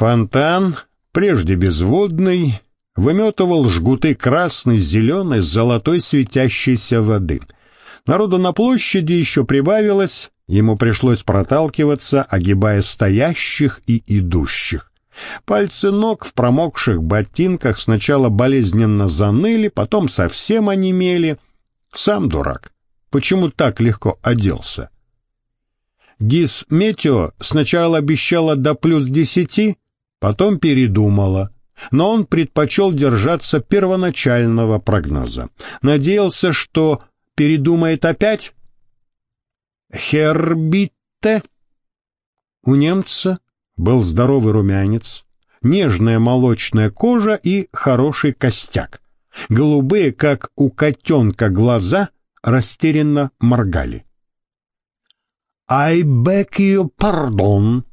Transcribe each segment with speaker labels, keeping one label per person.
Speaker 1: Фонтан, прежде безводный, выметывал жгуты красной, зеленой, золотой светящейся воды. Народу на площади еще прибавилось, ему пришлось проталкиваться, огибая стоящих и идущих. Пальцы ног в промокших ботинках сначала болезненно заныли, потом совсем онемели. Сам дурак. Почему так легко оделся? Гис Метео сначала обещала до плюс десяти, потом передумала, но он предпочел держаться первоначального прогноза. Надеялся, что передумает опять? Хербитте? У немца был здоровый румянец, нежная молочная кожа и хороший костяк. Голубые, как у котенка, глаза растерянно моргали. «I beg your pardon».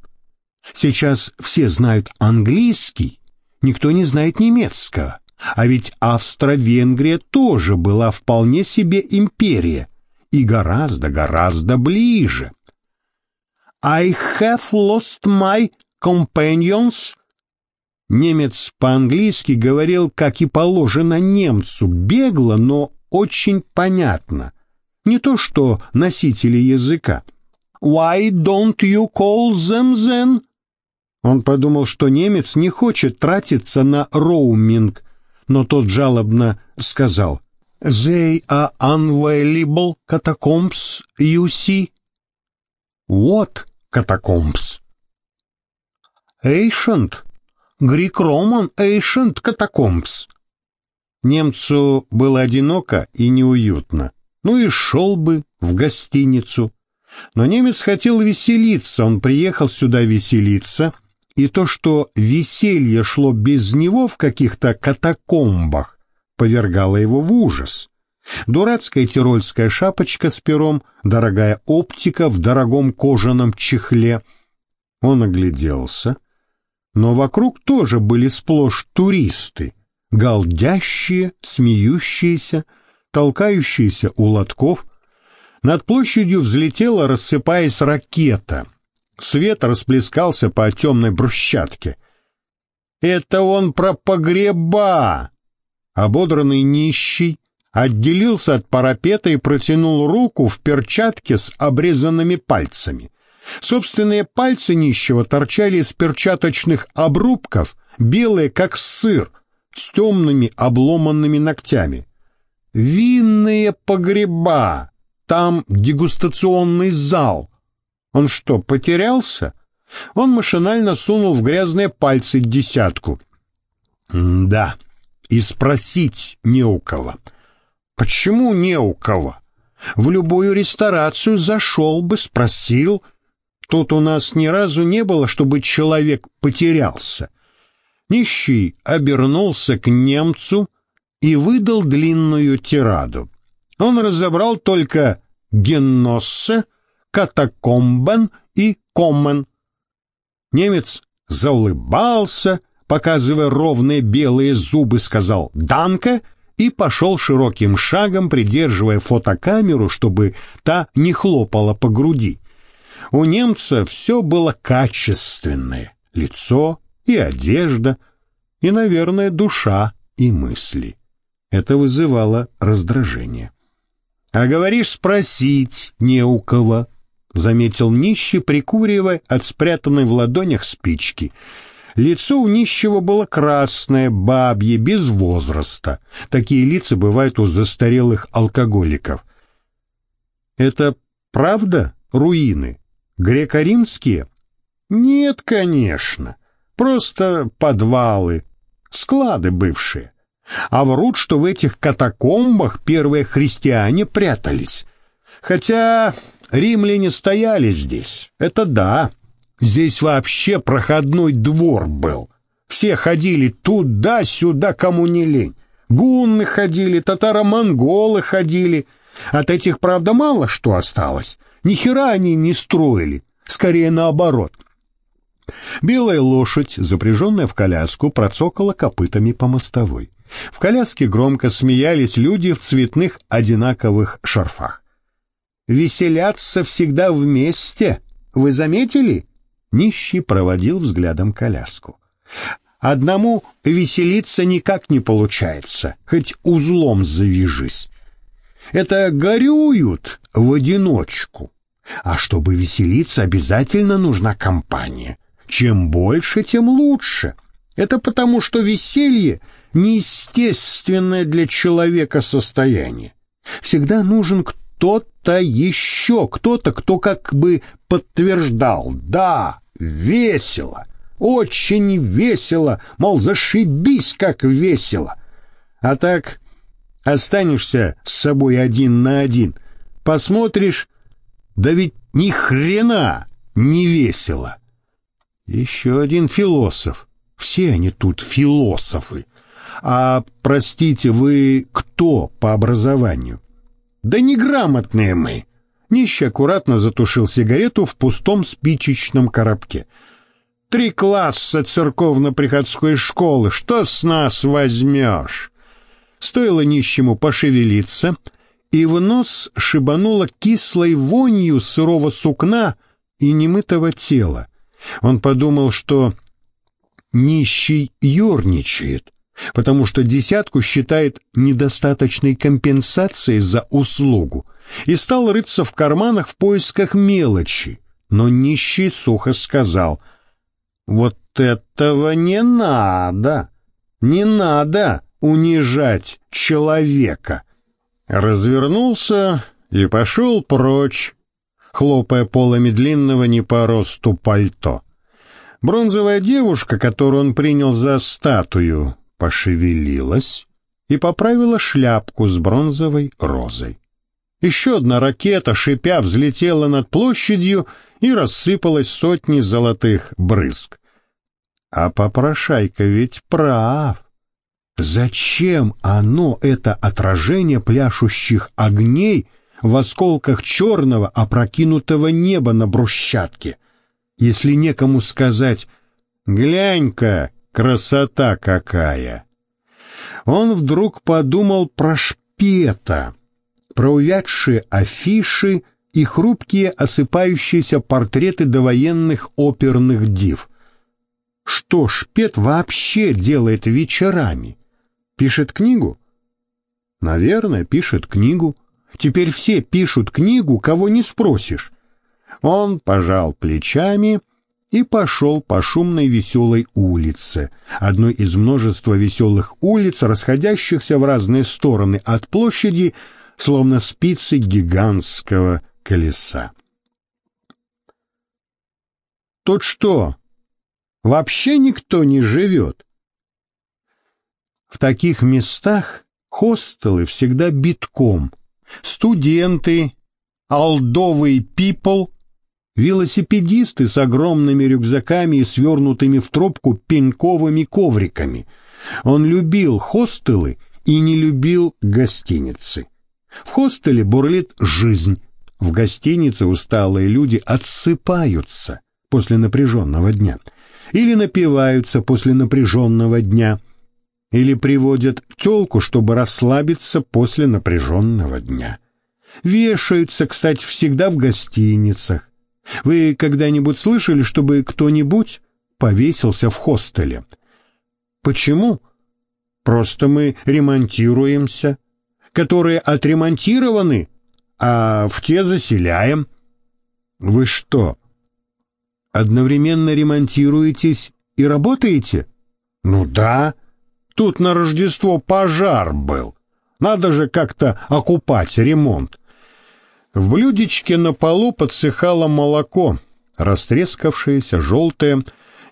Speaker 1: Сейчас все знают английский, никто не знает немецкого. А ведь Австро-Венгрия тоже была вполне себе империя и гораздо-гораздо ближе. I have lost my companions. Немец по-английски говорил, как и положено немцу, бегло, но очень понятно. Не то что носители языка. Why don't you call them then? Он подумал, что немец не хочет тратиться на роуминг, но тот жалобно сказал «They are unavailable catacombs, you see». «What catacombs?» «Ancient, Greek-Roman ancient catacombs». Немцу было одиноко и неуютно, ну и шел бы в гостиницу. Но немец хотел веселиться, он приехал сюда веселиться, и то, что веселье шло без него в каких-то катакомбах, повергало его в ужас. Дурацкая тирольская шапочка с пером, дорогая оптика в дорогом кожаном чехле. Он огляделся, но вокруг тоже были сплошь туристы, галдящие, смеющиеся, толкающиеся у лотков. Над площадью взлетела, рассыпаясь, ракета. Свет расплескался по темной брусчатке. «Это он про погреба!» Ободранный нищий отделился от парапета и протянул руку в перчатке с обрезанными пальцами. Собственные пальцы нищего торчали из перчаточных обрубков, белые как сыр, с темными обломанными ногтями. Винные погреба, там дегустационный зал. Он что, потерялся? Он машинально сунул в грязные пальцы десятку. да, и спросить не у кого. Почему не у кого? В любую ресторацию зашел бы, спросил. Тут у нас ни разу не было, чтобы человек потерялся. Нищий обернулся к немцу и выдал длинную тираду. Он разобрал только «генноссе», «катакомбен» и «коммен». Немец заулыбался, показывая ровные белые зубы, сказал «Данка» и пошел широким шагом, придерживая фотокамеру, чтобы та не хлопала по груди. У немца все было качественное — лицо и одежда, и, наверное, душа и мысли. Это вызывало раздражение. «А говоришь, спросить не у кого», — заметил нищий, прикуривая от спрятанной в ладонях спички. Лицо у нищего было красное, бабье, без возраста. Такие лица бывают у застарелых алкоголиков. «Это правда руины? Греко-римские?» «Нет, конечно. Просто подвалы, склады бывшие а врут, что в этих катакомбах первые христиане прятались. Хотя римляне стояли здесь, это да. Здесь вообще проходной двор был. Все ходили туда-сюда, кому не лень. Гунны ходили, татаро-монголы ходили. От этих, правда, мало что осталось. Ни хера они не строили, скорее наоборот. Белая лошадь, запряженная в коляску, процокала копытами по мостовой. В коляске громко смеялись люди в цветных одинаковых шарфах. «Веселятся всегда вместе, вы заметили?» Нищий проводил взглядом коляску. Одному веселиться никак не получается, хоть узлом завяжись. Это горюют в одиночку. А чтобы веселиться, обязательно нужна компания. Чем больше, тем лучше. Это потому, что веселье — неестественное для человека состояние. Всегда нужен кто-то еще, кто-то, кто как бы подтверждал «да, весело». Очень весело, мол, зашибись, как весело. А так останешься с собой один на один, посмотришь, да ведь ни хрена не весело. Еще один философ. Все они тут философы. А, простите, вы кто по образованию? Да неграмотные мы. Нищий аккуратно затушил сигарету в пустом спичечном коробке — Три класса церковно-приходской школы, что с нас возьмешь? Стоило нищему пошевелиться, и в нос шибануло кислой вонью сырого сукна и немытого тела. Он подумал, что нищий ерничает, потому что десятку считает недостаточной компенсацией за услугу, и стал рыться в карманах в поисках мелочи. Но нищий сухо сказал — вот этого не надо! Не надо унижать человека! Развернулся и пошел прочь, хлопая полами длинного не по росту пальто. Бронзовая девушка, которую он принял за статую, пошевелилась и поправила шляпку с бронзовой розой. Еще одна ракета, шипя, взлетела над площадью и рассыпалась сотни золотых брызг. А попрошайка ведь прав. Зачем оно, это отражение пляшущих огней в осколках черного опрокинутого неба на брусчатке, если некому сказать «Глянь-ка, красота какая!» Он вдруг подумал про шпета, про увядшие афиши и хрупкие осыпающиеся портреты довоенных оперных див. Что Шпет вообще делает вечерами? Пишет книгу? Наверное, пишет книгу. Теперь все пишут книгу, кого не спросишь. Он пожал плечами и пошел по шумной веселой улице, одной из множества веселых улиц, расходящихся в разные стороны от площади, словно спицы гигантского колеса. Тот что, вообще никто не живет? В таких местах хостелы всегда битком. Студенты, олдовый пипл, велосипедисты с огромными рюкзаками и свернутыми в трубку пеньковыми ковриками. Он любил хостелы и не любил гостиницы. В хостеле бурлит жизнь, в гостинице усталые люди отсыпаются после напряженного дня, или напиваются после напряженного дня, или приводят телку, чтобы расслабиться после напряженного дня. Вешаются, кстати, всегда в гостиницах. Вы когда-нибудь слышали, чтобы кто-нибудь повесился в хостеле? Почему? Просто мы ремонтируемся. Которые отремонтированы, а в те заселяем. Вы что, одновременно ремонтируетесь и работаете? Ну да. Тут на Рождество пожар был. Надо же как-то окупать ремонт. В блюдечке на полу подсыхало молоко, растрескавшееся, желтое.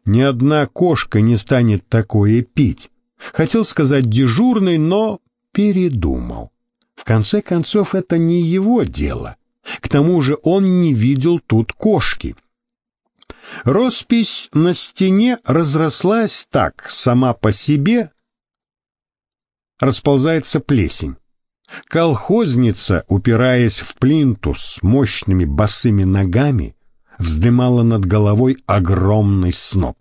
Speaker 1: Ни одна кошка не станет такое пить. Хотел сказать дежурный, но передумал. В конце концов, это не его дело. К тому же он не видел тут кошки. Роспись на стене разрослась так, сама по себе расползается плесень. Колхозница, упираясь в плинтус мощными босыми ногами, вздымала над головой огромный сноп.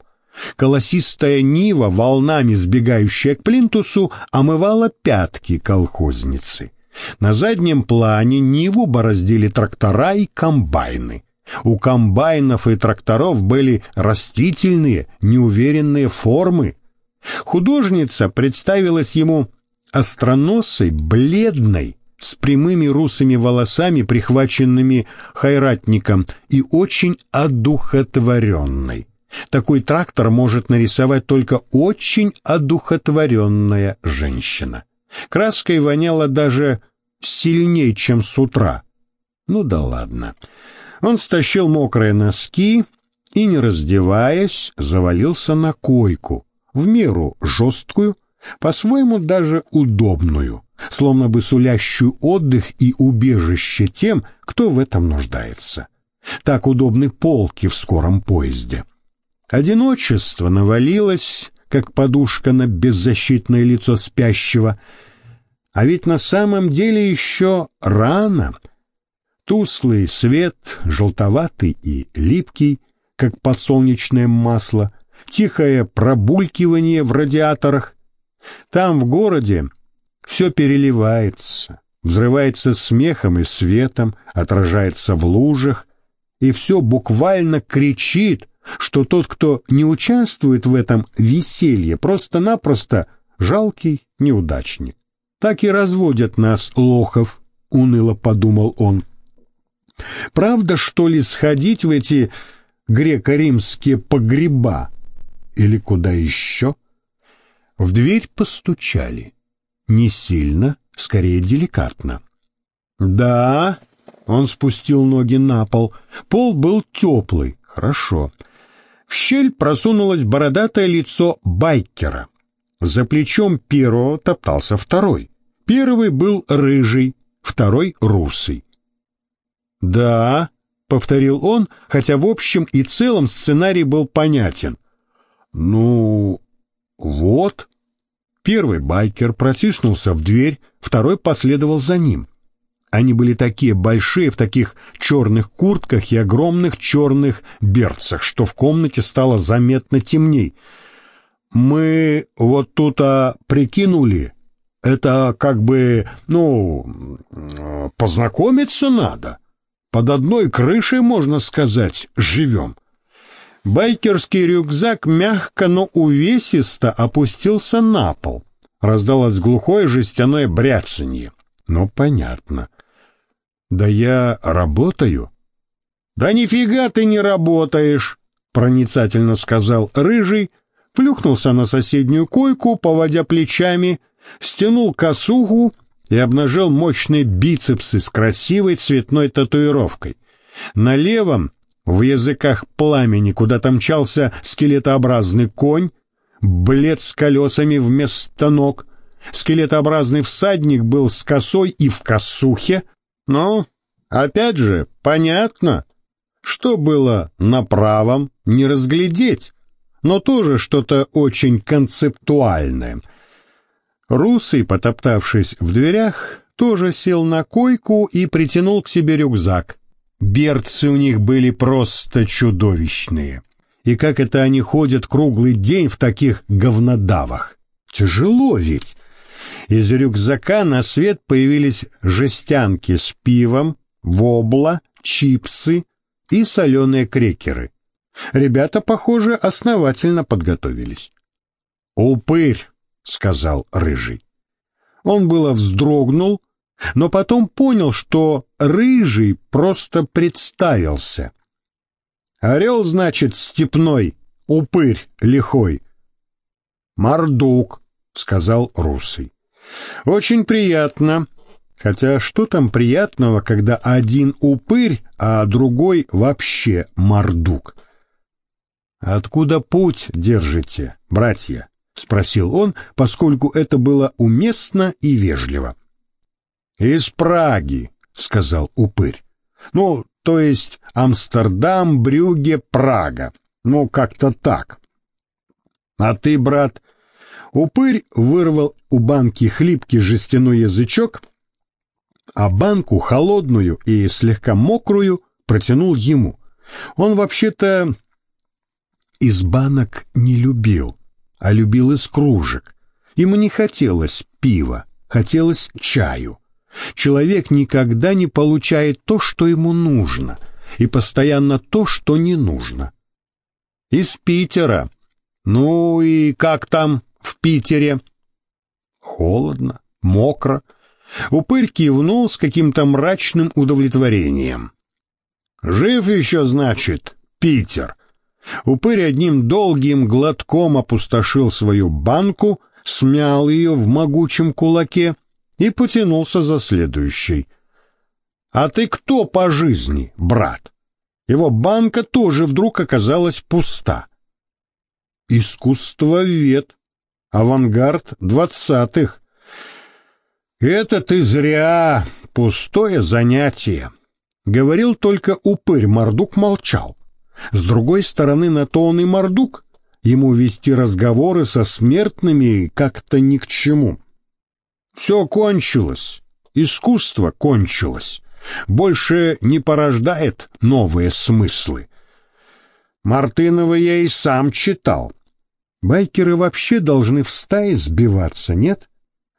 Speaker 1: Колосистая нива, волнами сбегающая к плинтусу, омывала пятки колхозницы. На заднем плане Ниву бороздили трактора и комбайны. У комбайнов и тракторов были растительные, неуверенные формы. Художница представилась ему остроносой, бледной, с прямыми русыми волосами, прихваченными хайратником, и очень одухотворенной. Такой трактор может нарисовать только очень одухотворенная женщина. Краской воняло даже сильнее, чем с утра. Ну да ладно. Он стащил мокрые носки и, не раздеваясь, завалился на койку, в меру жесткую, по-своему даже удобную, словно бы сулящую отдых и убежище тем, кто в этом нуждается. Так удобны полки в скором поезде. Одиночество навалилось, как подушка на беззащитное лицо спящего, а ведь на самом деле еще рано. Тусклый свет, желтоватый и липкий, как подсолнечное масло, тихое пробулькивание в радиаторах. Там, в городе, все переливается, взрывается смехом и светом, отражается в лужах, и все буквально кричит, что тот, кто не участвует в этом веселье, просто-напросто жалкий неудачник. Так и разводят нас лохов, уныло подумал он. Правда, что ли, сходить в эти греко-римские погреба? Или куда еще? В дверь постучали. Не сильно, скорее деликатно. «Да», — он спустил ноги на пол, пол был теплый, хорошо. В щель просунулось бородатое лицо байкера. За плечом первого топтался второй. Первый был рыжий, второй — русый. «Да», — повторил он, хотя в общем и целом сценарий был понятен. «Ну, вот», Первый байкер протиснулся в дверь, второй последовал за ним. Они были такие большие в таких черных куртках и огромных черных берцах, что в комнате стало заметно темней. «Мы вот тут а, прикинули, это как бы, ну, познакомиться надо. Под одной крышей, можно сказать, живем». Байкерский рюкзак мягко, но увесисто опустился на пол. Раздалось глухое жестяное бряцанье. Ну, понятно. Да я работаю. Да нифига ты не работаешь, проницательно сказал рыжий, плюхнулся на соседнюю койку, поводя плечами, стянул косуху и обнажил мощные бицепсы с красивой цветной татуировкой. На левом в языках пламени куда-то мчался скелетообразный конь, блед с колесами вместо ног. Скелетообразный всадник был с косой и в косухе. Но, опять же, понятно, что было на правом, не разглядеть, но тоже что-то очень концептуальное. Русый, потоптавшись в дверях, тоже сел на койку и притянул к себе рюкзак — Берцы у них были просто чудовищные. И как это они ходят круглый день в таких говнодавах? Тяжело ведь. Из рюкзака на свет появились жестянки с пивом, вобла, чипсы и соленые крекеры. Ребята, похоже, основательно подготовились. «Упырь!» — сказал Рыжий. Он было вздрогнул, но потом понял, что рыжий просто представился. Орел, значит, степной, упырь лихой. Мордук, сказал русый. Очень приятно. Хотя что там приятного, когда один упырь, а другой вообще мордук? Откуда путь держите, братья? спросил он, поскольку это было уместно и вежливо. «Из Праги», — сказал упырь. «Ну, то есть Амстердам, Брюгге, Прага. Ну, как-то так». «А ты, брат...» Упырь вырвал у банки хлипкий жестяной язычок, а банку холодную и слегка мокрую протянул ему. Он вообще-то из банок не любил, а любил из кружек. Ему не хотелось пива, хотелось чаю. Человек никогда не получает то, что ему нужно, и постоянно то, что не нужно. Из Питера. Ну и как там в Питере? Холодно, мокро. Упырь кивнул с каким-то мрачным удовлетворением. Жив еще, значит, Питер. Упырь одним долгим глотком опустошил свою банку, смял ее в могучем кулаке и потянулся за следующей. «А ты кто по жизни, брат?» Его банка тоже вдруг оказалась пуста. Искусствовед, авангард двадцатых. Это ты зря, пустое занятие. Говорил только упырь, Мордук молчал. С другой стороны, на то он и Мордук. Ему вести разговоры со смертными как-то ни к чему. Все кончилось, искусство кончилось больше не порождает новые смыслы. Мартынова я и сам читал. Байкеры вообще должны в стае сбиваться, нет?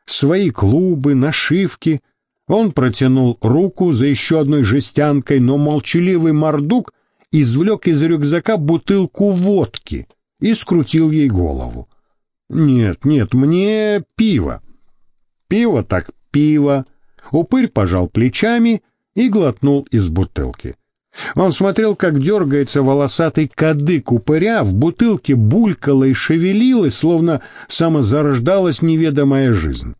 Speaker 1: Свои клубы, нашивки. Он протянул руку за еще одной жестянкой, но молчаливый мордук извлек из рюкзака бутылку водки и скрутил ей голову. «Нет, нет, мне пиво». «Пиво так пиво». Упырь пожал плечами — и глотнул из бутылки. Он смотрел, как дергается волосатый кадык упыря, в бутылке булькала и шевелилась, словно самозарождалась неведомая жизнь.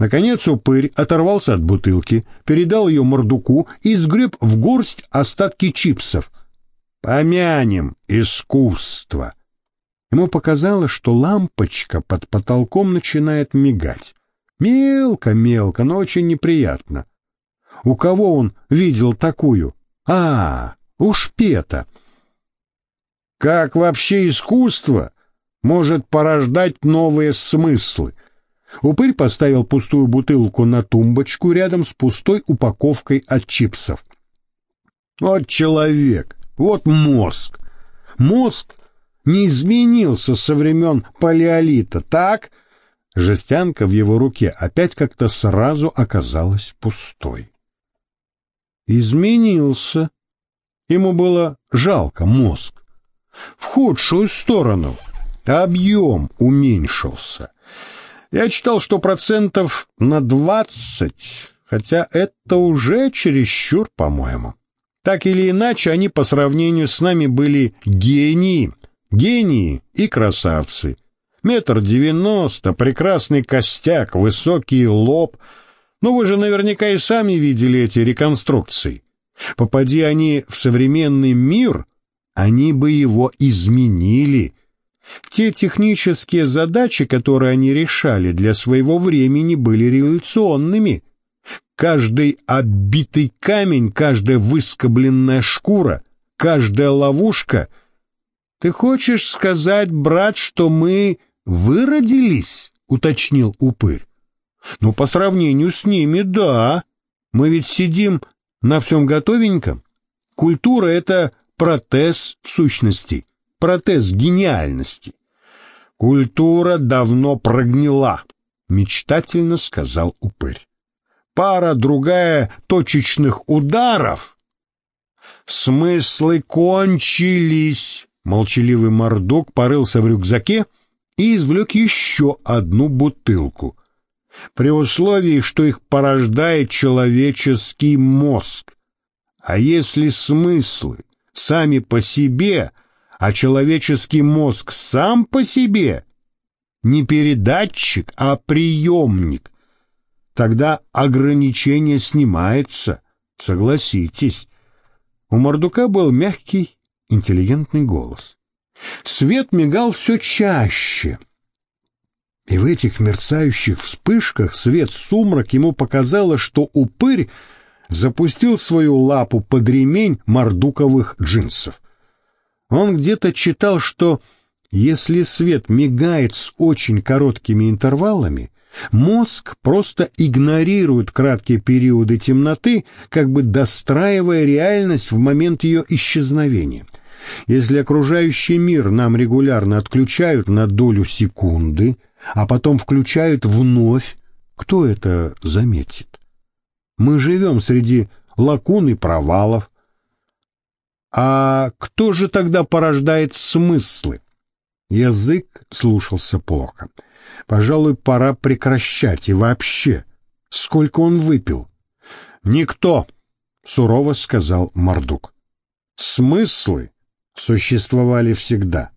Speaker 1: Наконец упырь оторвался от бутылки, передал ее мордуку и сгреб в горсть остатки чипсов. «Помянем искусство!» Ему показалось, что лампочка под потолком начинает мигать. Мелко-мелко, но очень неприятно. У кого он видел такую? А, у Шпета. Как вообще искусство может порождать новые смыслы? Упырь поставил пустую бутылку на тумбочку рядом с пустой упаковкой от чипсов. Вот человек, вот мозг. Мозг не изменился со времен палеолита, так? Жестянка в его руке опять как-то сразу оказалась пустой изменился. Ему было жалко мозг. В худшую сторону. Объем уменьшился. Я читал, что процентов на двадцать, хотя это уже чересчур, по-моему. Так или иначе, они по сравнению с нами были гении, гении и красавцы. Метр девяносто, прекрасный костяк, высокий лоб — но вы же наверняка и сами видели эти реконструкции. Попади они в современный мир, они бы его изменили. Те технические задачи, которые они решали для своего времени, были революционными. Каждый оббитый камень, каждая выскобленная шкура, каждая ловушка. Ты хочешь сказать, брат, что мы выродились? — уточнил упырь. Ну, по сравнению с ними, да. Мы ведь сидим на всем готовеньком. Культура — это протез в сущности, протез гениальности. Культура давно прогнила, мечтательно сказал упырь. Пара другая точечных ударов. Смыслы кончились. Молчаливый мордок порылся в рюкзаке и извлек еще одну бутылку — при условии, что их порождает человеческий мозг. А если смыслы сами по себе, а человеческий мозг сам по себе, не передатчик, а приемник, тогда ограничение снимается, согласитесь. У Мордука был мягкий, интеллигентный голос. Свет мигал все чаще — и в этих мерцающих вспышках свет-сумрак ему показалось, что упырь запустил свою лапу под ремень мордуковых джинсов. Он где-то читал, что если свет мигает с очень короткими интервалами, мозг просто игнорирует краткие периоды темноты, как бы достраивая реальность в момент ее исчезновения. Если окружающий мир нам регулярно отключают на долю секунды, а потом включают вновь, кто это заметит? Мы живем среди лакун и провалов. А кто же тогда порождает смыслы? Язык слушался плохо. Пожалуй, пора прекращать. И вообще, сколько он выпил? Никто, сурово сказал Мордук. Смыслы существовали всегда.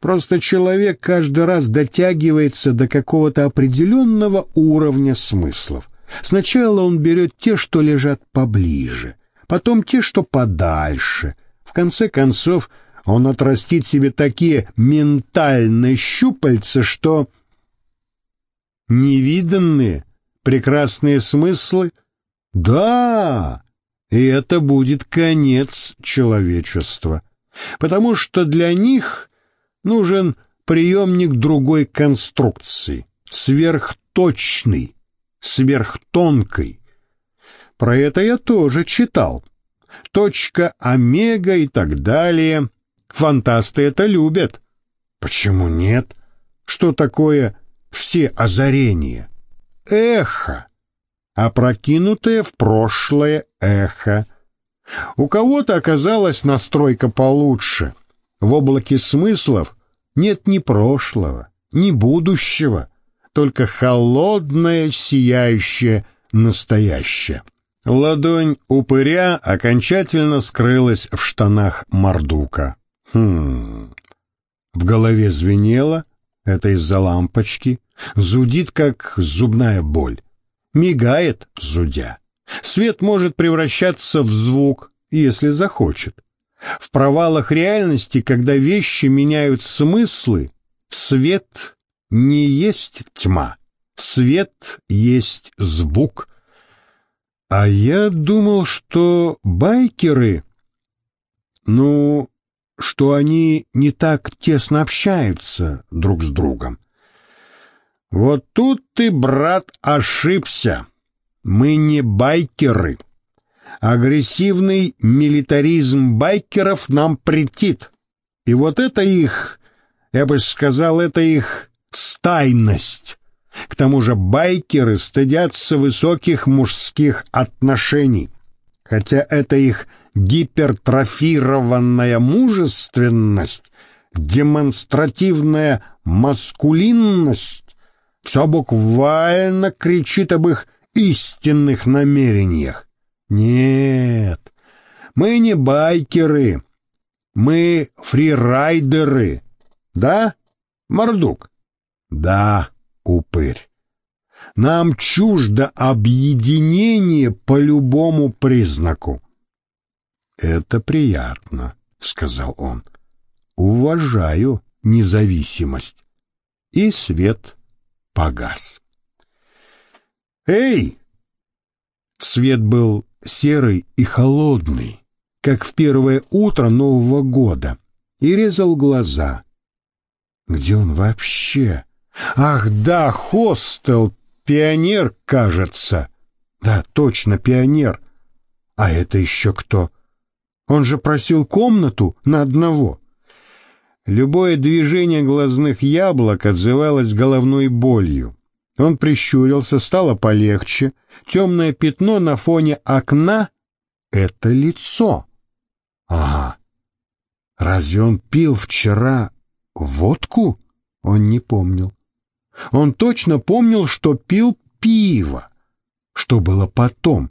Speaker 1: Просто человек каждый раз дотягивается до какого-то определенного уровня смыслов. Сначала он берет те, что лежат поближе, потом те, что подальше. В конце концов, он отрастит себе такие ментальные щупальца, что невиданные прекрасные смыслы? Да, и это будет конец человечества, потому что для них нужен приемник другой конструкции, сверхточный, сверхтонкой. Про это я тоже читал. Точка, омега и так далее. Фантасты это любят. Почему нет? Что такое все озарения? Эхо. Опрокинутое в прошлое эхо. У кого-то оказалась настройка получше. В облаке смыслов нет ни прошлого, ни будущего, только холодное, сияющее настоящее. Ладонь упыря окончательно скрылась в штанах Мордука. Хм. В голове звенело, это из-за лампочки, зудит, как зубная боль. Мигает, зудя. Свет может превращаться в звук, если захочет. В провалах реальности, когда вещи меняют смыслы, свет не есть тьма, свет есть звук. А я думал, что байкеры, ну, что они не так тесно общаются друг с другом. Вот тут ты, брат, ошибся. Мы не байкеры. Агрессивный милитаризм байкеров нам претит. И вот это их, я бы сказал, это их стайность. К тому же байкеры стыдятся высоких мужских отношений, хотя это их гипертрофированная мужественность, демонстративная маскулинность все буквально кричит об их истинных намерениях. Нет, мы не байкеры, мы фрирайдеры, да, Мордук? Да, упырь. Нам чуждо объединение по любому признаку. Это приятно, сказал он. Уважаю независимость. И свет погас. Эй! Свет был серый и холодный, как в первое утро Нового года, и резал глаза. Где он вообще? Ах, да, хостел, пионер, кажется. Да, точно, пионер. А это еще кто? Он же просил комнату на одного. Любое движение глазных яблок отзывалось головной болью. Он прищурился, стало полегче. Темное пятно на фоне окна — это лицо. Ага. Разве он пил вчера водку? Он не помнил. Он точно помнил, что пил пиво. Что было потом?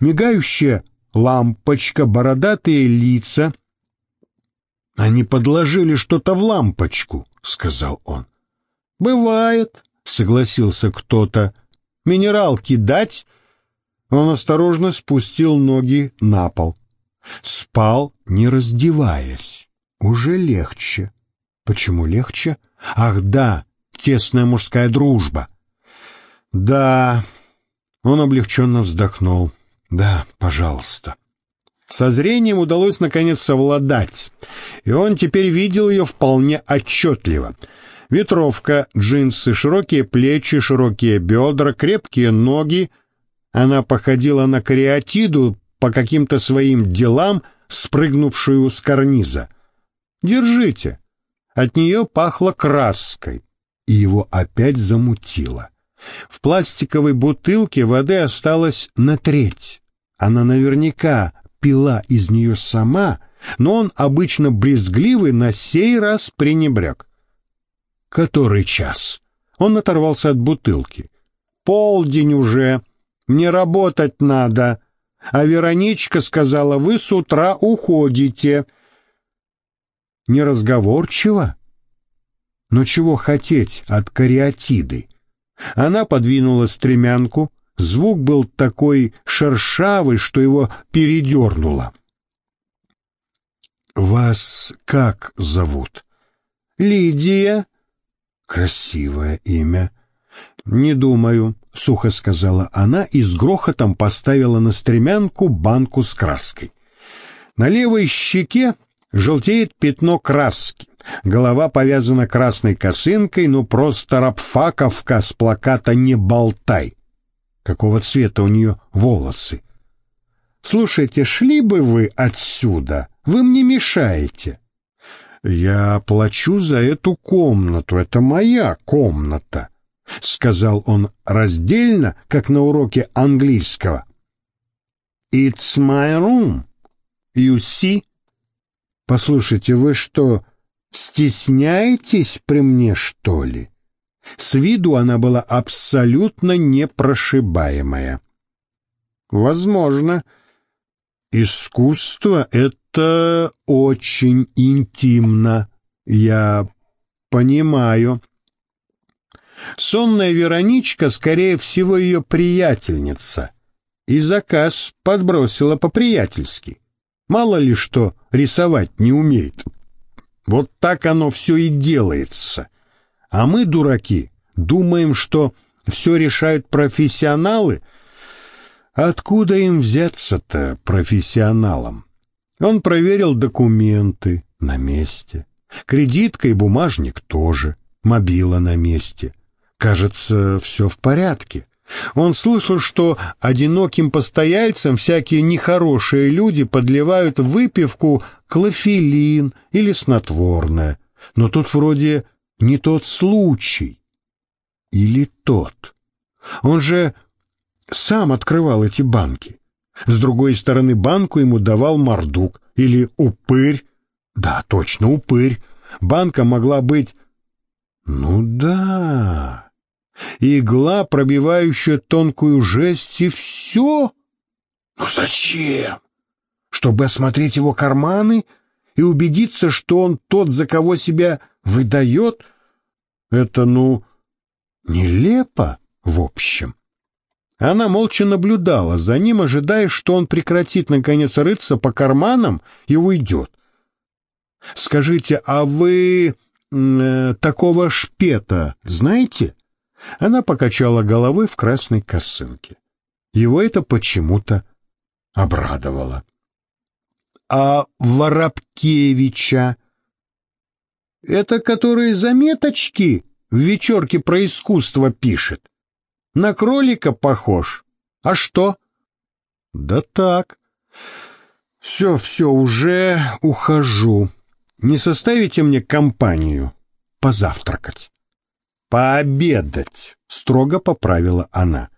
Speaker 1: Мигающая лампочка, бородатые лица. Они подложили что-то в лампочку, сказал он. Бывает, согласился кто-то. Минералки дать? Он осторожно спустил ноги на пол. Спал, не раздеваясь. Уже легче. Почему легче? Ах, да, тесная мужская дружба. Да, он облегченно вздохнул. Да, пожалуйста. Со зрением удалось наконец совладать, и он теперь видел ее вполне отчетливо. Ветровка, джинсы, широкие плечи, широкие бедра, крепкие ноги. Она походила на кариатиду по каким-то своим делам, спрыгнувшую с карниза. «Держите». От нее пахло краской, и его опять замутило. В пластиковой бутылке воды осталось на треть. Она наверняка пила из нее сама но он обычно брезгливый на сей раз пренебрег. «Который час?» Он оторвался от бутылки. «Полдень уже. Мне работать надо. А Вероничка сказала, вы с утра уходите». Неразговорчиво? Но чего хотеть от кариатиды? Она подвинула стремянку, звук был такой шершавый, что его передернуло. «Вас как зовут?» «Лидия». «Красивое имя». «Не думаю», — сухо сказала она и с грохотом поставила на стремянку банку с краской. На левой щеке желтеет пятно краски. Голова повязана красной косынкой, ну просто рабфаковка с плаката «Не болтай». Какого цвета у нее волосы? «Слушайте, шли бы вы отсюда, вы мне мешаете». «Я плачу за эту комнату, это моя комната», — сказал он раздельно, как на уроке английского. «It's my room, you see?» «Послушайте, вы что, стесняетесь при мне, что ли?» С виду она была абсолютно непрошибаемая. «Возможно. Искусство — это очень интимно. Я понимаю». Сонная Вероничка, скорее всего, ее приятельница, и заказ подбросила по-приятельски. Мало ли что рисовать не умеет. Вот так оно все и делается. А мы, дураки, думаем, что все решают профессионалы. Откуда им взяться-то профессионалам? Он проверил документы на месте. Кредитка и бумажник тоже. Мобила на месте. Кажется, все в порядке. Он слышал, что одиноким постояльцам всякие нехорошие люди подливают выпивку клофелин или снотворное. Но тут вроде не тот случай. Или тот. Он же сам открывал эти банки. С другой стороны, банку ему давал мордук или упырь. Да, точно, упырь. Банка могла быть... Ну да игла, пробивающая тонкую жесть, и все. Но зачем? Чтобы осмотреть его карманы и убедиться, что он тот, за кого себя выдает? Это, ну, нелепо, в общем. Она молча наблюдала за ним, ожидая, что он прекратит, наконец, рыться по карманам и уйдет. «Скажите, а вы э, такого шпета знаете?» Она покачала головой в красной косынке. Его это почему-то обрадовало. — А Воробкевича? — Это который заметочки в вечерке про искусство пишет. На кролика похож. А что? — Да так. Все, все, уже ухожу. Не составите мне компанию позавтракать? «Пообедать», — строго поправила она.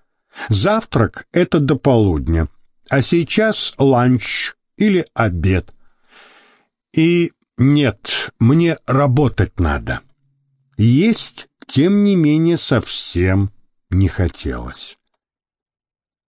Speaker 1: «Завтрак — это до полудня, а сейчас ланч или обед. И нет, мне работать надо. Есть, тем не менее, совсем не хотелось».